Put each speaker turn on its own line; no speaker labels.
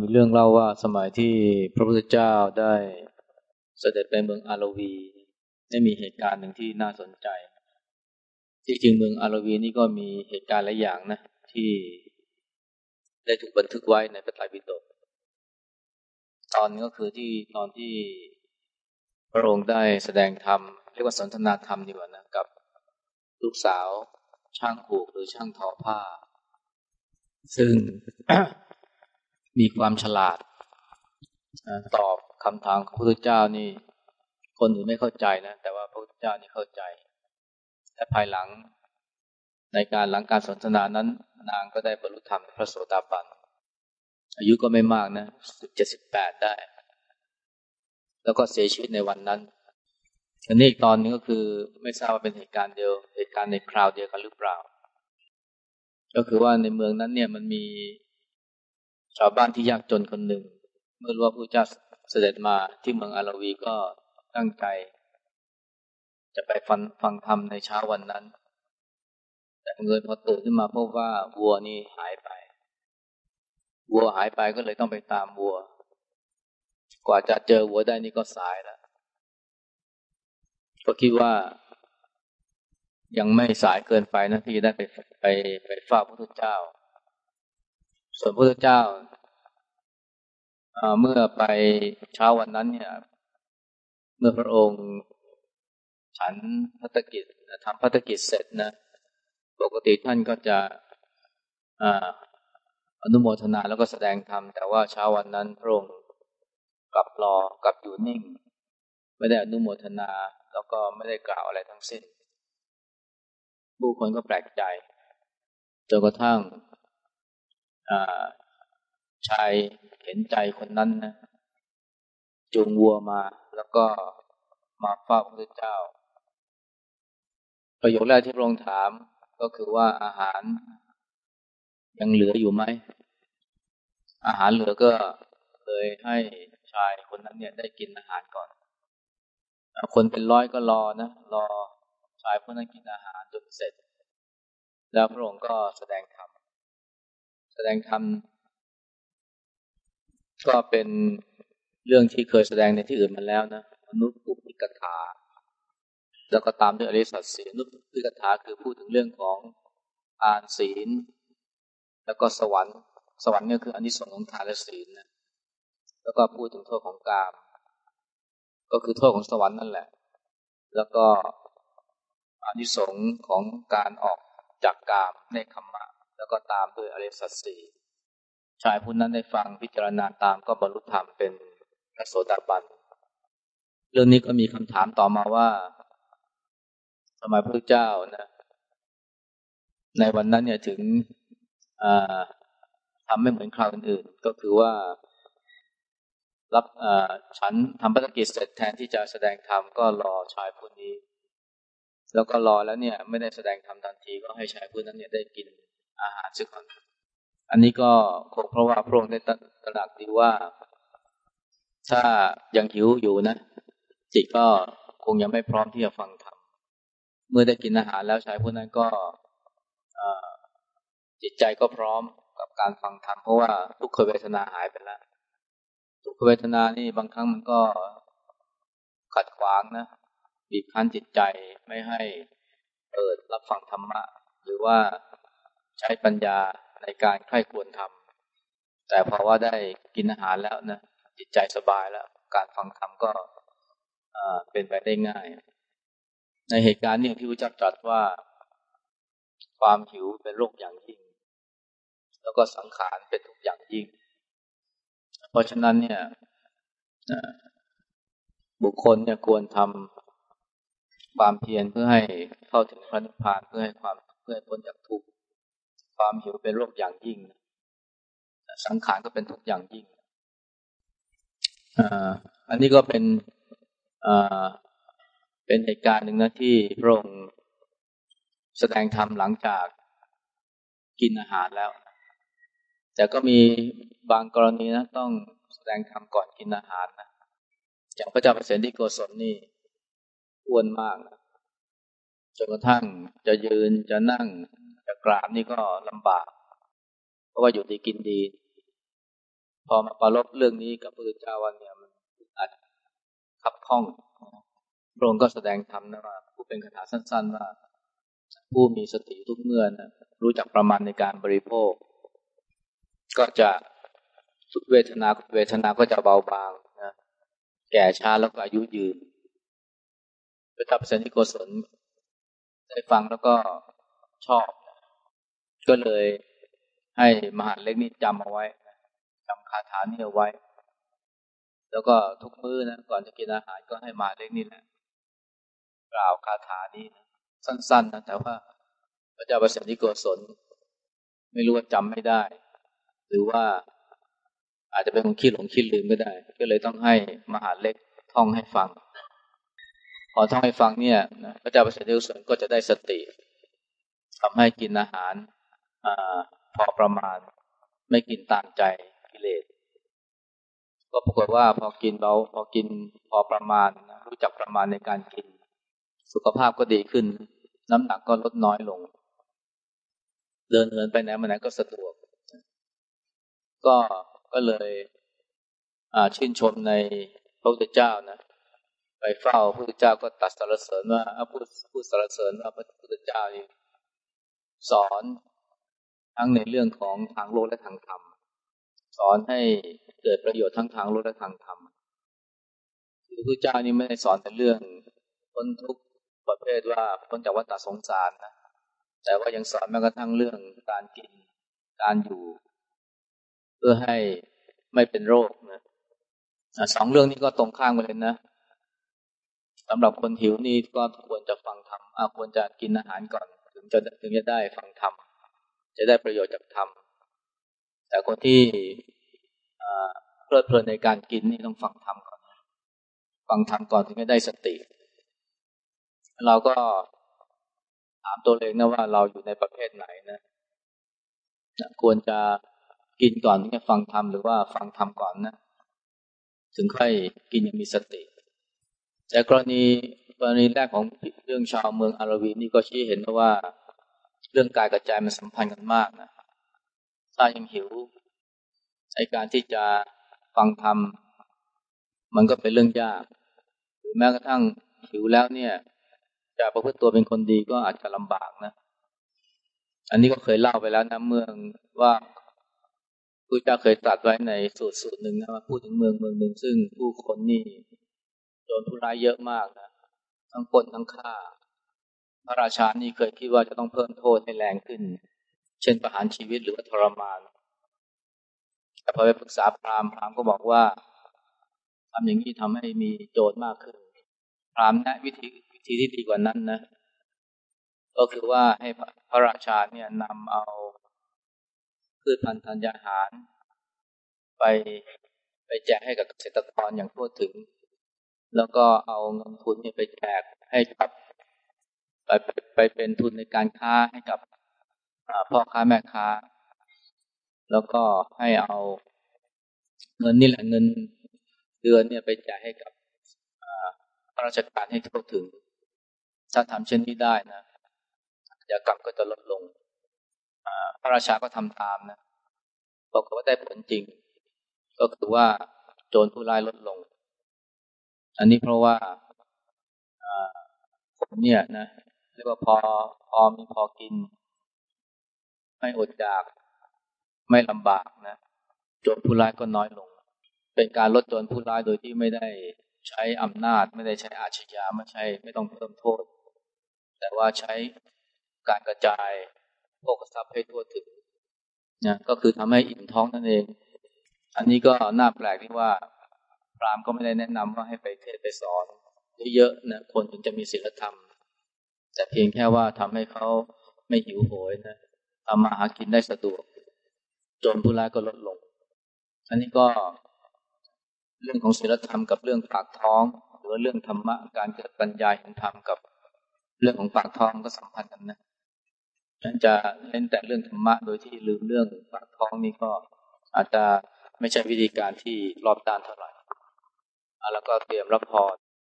มีเรื่องเล่าว่าสมัยที่พระพุทธเจ้าได้เสด็จไปเมืองอารวีได้มีเหตุการณ์หนึ่งที่น่าสนใจ ที่จริงเมืองอารวีนี่ก็มีเหตุการณ์หลายอย่างนะ ที่ได้ถูกบันทึกไว้ในพระไตรปิฎกตอนนี้ก็คือที่ตอนที่พระองค์ได้แสดงธรรมเรียกว่าสนทนาธรรมดีกว่านะกับลูกสาวช่างผูกหรือช่างทอผ้า ซึ่ง มีความฉลาดตอบคำถามของพระพุทธเจ้านี่ คนอื่นไม่เข้าใจนะ แต่ว่าพระพุทธเจ้านี่เข้าใจ และภายหลังในการหลังการสนทนานั้น นางก็ได้บรรลุธรรมพระโสดาบัน อายุก็ไม่มากนะสิบเจ็ดสิบแปดได้ แล้วก็เสียชีวิตในวันนั้นอันนี้อีกตอนนึงก็คือไม่ทราบว่าเป็นเหตุการณ์เดียว เหตุการณ์ในคราวเดียวกันหรือเปล่า ก็คือว่าในเมืองนั้นเนี่ยมันมี ชาวบ้านที่ยากจนคนหนึ่ง เมื่อรู้ว่าพระเจ้าเสด็จมาที่เมืองอาราวีก็ตั้งใจ จะไปฟังฟังธรรมในเช้าวันนั้น แต่เงินพอตื่นขึ้นมาพบว่าวัวนี่หายไป วัวหายไปก็เลยต้องไปตามวัว กว่าจะเจอวัวได้นี่ก็สายแล้วก็คิดว่ายังไม่สายเกินไปนะที่จะได้ไปไปไปฝ้าพระพุทธเจ้า ส่วนพระพุทธเจ้า เมื่อไปเช้าวันนั้นเนี่ย เมื่อพระองค์ ฉันพัฒกิจทำพัฒกิจเสร็จนะปกติท่านก็จะอนุโมทนาแล้วก็แสดงธรรมแต่ว่าเช้าวันนั้นพระองค์กลับรอกลับอยู่นิ่ง ไม่ได้อนุโมทนา แล้วก็ไม่ได้กล่าวอะไรทั้งสิ้นผู้คนก็แปลกใจจนกระทั่ง ชายเห็นใจคนนั้นนะจูงวัวมาแล้วก็มาเฝ้าพระเจ้า ประโยคแรกที่พระองค์ถามก็คือว่าอาหารยังเหลืออยู่ไหม อาหารเหลือก็เลยให้ชายคนนั้นเนี่ยได้กินอาหารก่อน คนเป็นร้อยก็รอนะ รอชายคนนั้นกินอาหารจนเสร็จ แล้วพระองค์ก็แสดงธรรมแสดงธรรม ก็เป็นเรื่องที่เคยแสดงในที่อื่นมาแล้วนะมนุปุพิกถา แล้วก็ตามด้วยอริสัตสีนุปุพิกถาคือพูดถึงเรื่องของอานศีล แล้วก็สวรรค์ สวรรค์เนี่ยคืออนิสงส์ของทานและศีลนะแล้วก็พูดถึงโทษของกาม ก็คือโทษของสวรรค์นั่นแหละ แล้วก็อานิสงส์ของการออกจากกามในคำมะ แล้วก็ตามด้วยอริสัตสี ชายผู้นั้นได้ฟังพิจารณาตามก็บรรลุธรรมเป็นพระโสดาบัน เรื่องนี้ก็มีคำถามต่อมาว่า สมัยพระเจ้านะในวันนั้นเนี่ยถึงทำไม่เหมือนคราวอื่นๆ ก็คือว่ารับฉันทำภารกิจเสร็จแทนที่จะแสดงธรรมก็รอชายผู้นี้ แล้วก็รอแล้วเนี่ย ไม่ได้แสดงธรรมทันทีก็ให้ชายผู้นั้นเนี่ยได้กินอาหารซะก่ อันนี้ก็คงเพราะว่าพระองค์ได้ตระหนักดีว่า ถ้ายังหิวอยู่นะ จิตก็คงยังไม่พร้อมที่จะฟังธรรมเมื่อได้กินอาหารแล้วชายผู้นั้นก็จิตใจก็พร้อมกับการฟังธรรมเพราะว่าทุกขเวทนาหายไปแล้วทุกขเวทนานี่บางครั้งมันก็ขัดขวางนะบีบคั้นจิตใจไม่ให้เปิดรับฟังธรรมะ หรือว่าใช้ปัญญา ในการใคร่ควรทำแต่พอว่าได้กินอาหารแล้วนะจิตใจสบายแล้ว การฟังธรรมก็เป็นไปได้ง่าย ในเหตุการณ์นี้ที่พระเจ้าตรัสว่า ความหิวเป็นโรคอย่างยิ่ง แล้วก็สังขารเป็นทุกอย่างยิ่ง เพราะฉะนั้นเนี่ยบุคคลเนี่ยควรทำความเพียรเพื่อให้เข้าถึงพระนิพพานเพื่อให้ความเพื่อให้พ้นจากทุกข์ ความหิวเป็นโรคอย่างยิ่ง สังขารก็เป็นทุกอย่างยิ่งอันนี้ก็เป็นเป็นเหตุการณ์หนึ่งนะที่พระองค์แสดงธรรมหลังจากกินอาหารแล้ว แต่ก็มีบางกรณีนะต้องแสดงธรรมก่อนกินอาหารนะอย่างพระเจ้าเปรตที่โกศลนี่อ้วนมากนะจนกระทั่งจะยืนจะนั่ง กราบนี่ก็ลำบาก เพราะว่าอยู่ดีกินดี พอมาปรารบเรื่องนี้กับพระพุทธเจ้าวันเนี่ยมันอาจขับข้องพระองค์ก็แสดงธรรมนะว่าผู้เป็นคาถาสั้น ๆ ว่า ผู้มีสติทุกเมื่อนะรู้จักประมาณในการบริโภค ก็จะทุกเวทนาเวทนาก็จะเบาบางนะแก่ช้าแล้วก็อายุยืนพระทัพเซนิโกศลได้ฟังแล้วก็ชอบ ก็เลยให้มหาเล็กนี่จำเอาไว้จำคาถานี้เอาไว้ แล้วก็ทุกมื้อนะก่อนจะกินอาหารก็ให้มหาเล็กนี่แหละกล่าวคาถานี้นะสั้นๆนะแต่ว่าพระเจ้าประสิทธิโกศลไม่รู้ว่าจำไม่ได้ หรือว่าอาจจะเป็นคนขี้หลงขี้ลืมก็ได้ ก็เลยต้องให้มหาเล็กท่องให้ฟัง พอท่องให้ฟังเนี่ยพระเจ้าประสิทธิโกศลก็จะได้สติทำให้กินอาหาร อพอประมาณ ไม่กินตามใจกิเลส ก็ปรากฏว่าพอกินเบาพอกินพอประมาณรู้จักประมาณในการกิน สุขภาพก็ดีขึ้น น้ำหนักก็ลดน้อยลง เดินเหินไปไหนมาไหนก็สะดวก ก็ก็เลยชื่นชมในพระพุทธเจ้านะไปเฝ้าพระพุทธเจ้าก็ตัดสรรเสริญว่าพูดพูดสรรเสริญว่าพระพุทธเจ้าสอน ทั้งในเรื่องของทางโลกและทางธรรม สอนให้เกิดประโยชน์ทั้งทางโลกและทางธรรมคือพระพุทธเจ้านี่ไม่ได้สอนแต่เรื่องพ้นทุกข์ประเภทว่าพ้นจากวัฏสงสารนะ แต่ว่ายังสอนแม้กระทั่งเรื่องการกิน การอยู่ เพื่อให้ไม่เป็นโรคนะสองเรื่องนี้ก็ตรงข้ามกันเลยนะสำหรับคนหิวนี่ก็ควรจะฟังธรรมควรจะกินอาหารก่อน ถึงจะถึงจะได้ฟังธรรม จะได้ประโยชน์จากธรรม แต่คนที่เพลิดเพลินในการกินนี่ต้องฟังธรรมก่อน ฟังธรรมก่อนถึงจะได้สติ เราก็ถามตัวเองนะว่าเราอยู่ในประเภทไหนนะ ควรจะกินก่อนถึงจะฟังธรรมหรือว่าฟังธรรมก่อนนะ ถึงค่อยกินอย่างมีสติ แต่กรณีกรณีแรกของเรื่องชาวเมืองอารวีนี่ก็ชี้เห็นว่า เรื่องกายกับใจมันสัมพันธ์กันมากนะถ้ายังหิวในการที่จะฟังธรรมมันก็เป็นเรื่องยาก หรือแม้กระทั่งหิวแล้วเนี่ย จะประพฤติตัวเป็นคนดีก็อาจจะลำบากนะ อันนี้ก็เคยเล่าไปแล้วนะเมืองว่าพระเจ้าเคยตรัสไว้ในสูตรสูตรหนึ่งนะว่าพูดถึงเมืองเมืองหนึ่งซึ่งผู้คนนี่โดนผู้ร้ายเยอะมากนะทั้งปนทั้งฆ่า พระราชานี่เคยคิดว่าจะต้องเพิ่มโทษให้แรงขึ้น เช่นประหารชีวิตหรือว่าทรมาน แต่พอไปปรึกษาพราหมณ์พราหมณ์ก็บอกว่าทำอย่างนี้ทำให้มีโจรมากขึ้น พราหมณ์แนะวิธีธีที่ดีกว่านั้นนะ ก็คือว่าให้พระราชาเนี่ยนำเอาพืชพันธุ์ธัญญาหาร ไปไปแจกให้กับเกษตรกรอย่างทั่วถึง แล้วก็เอาเงินทุนเนี่ยไปแจกให้กับ ไปไปเป็นทุนในการค้าให้กับพ่อค้าแม่ค้า แล้วก็ให้เอาเงินนี่แหละเงินเดือนเนี่ยไปแจกให้กับข้าราชการให้ทั่วถึง ถ้าทำเช่นนี้ได้นะยากรรมก็จะลดลงพระราชาก็ทำตามนะบอกว่าได้ผลจริง ก็คือว่าโจรผู้ร้ายลดลง อันนี้เพราะว่าคนเนี่ยนะ รียกว่าพอพอมีพอกิน ไม่อดอยาก ไม่ลำบากนะจรผู้ร้ายก็น้อยลง เป็นการลดจรผู้ร้ายโดยที่ไม่ได้ใช้อำนาจ ไม่ได้ใช้อาชญาไม่ใช่ไม่ต้องเพิ่มโทษ แต่ว่าใช้การกระจายโภคทรัพย์ให้ทั่วถึงนะก็คือทำให้อิ่มท้องนั่นเอง อันนี้ก็น่าแปลกที่ว่าพรามก็ไม่ได้แนะนำว่าให้ไปเทศไปสอนเยอะๆนะคนถึงจะมีศีลธรรม แต่เพียงแค่ว่าทำให้เขาไม่หิวโหยนะทำมาหากินได้สะดวก จนผู้ร้ายก็ลดลง อันนี้ก็เรื่องของศีลธรรมกับเรื่องปากท้อง หรือเรื่องธรรมะการเกิดปัญญาเห็นธรรมกับเรื่องของปากท้องก็สัมพันธ์กันนะฉันจะเน้นแต่เรื่องธรรมะโดยที่ลืมเรื่องปากท้องนี่ก็อาจจะไม่ใช่วิธีการที่รอบด้านเท่าไหร่แล้วก็เตรียมรับพร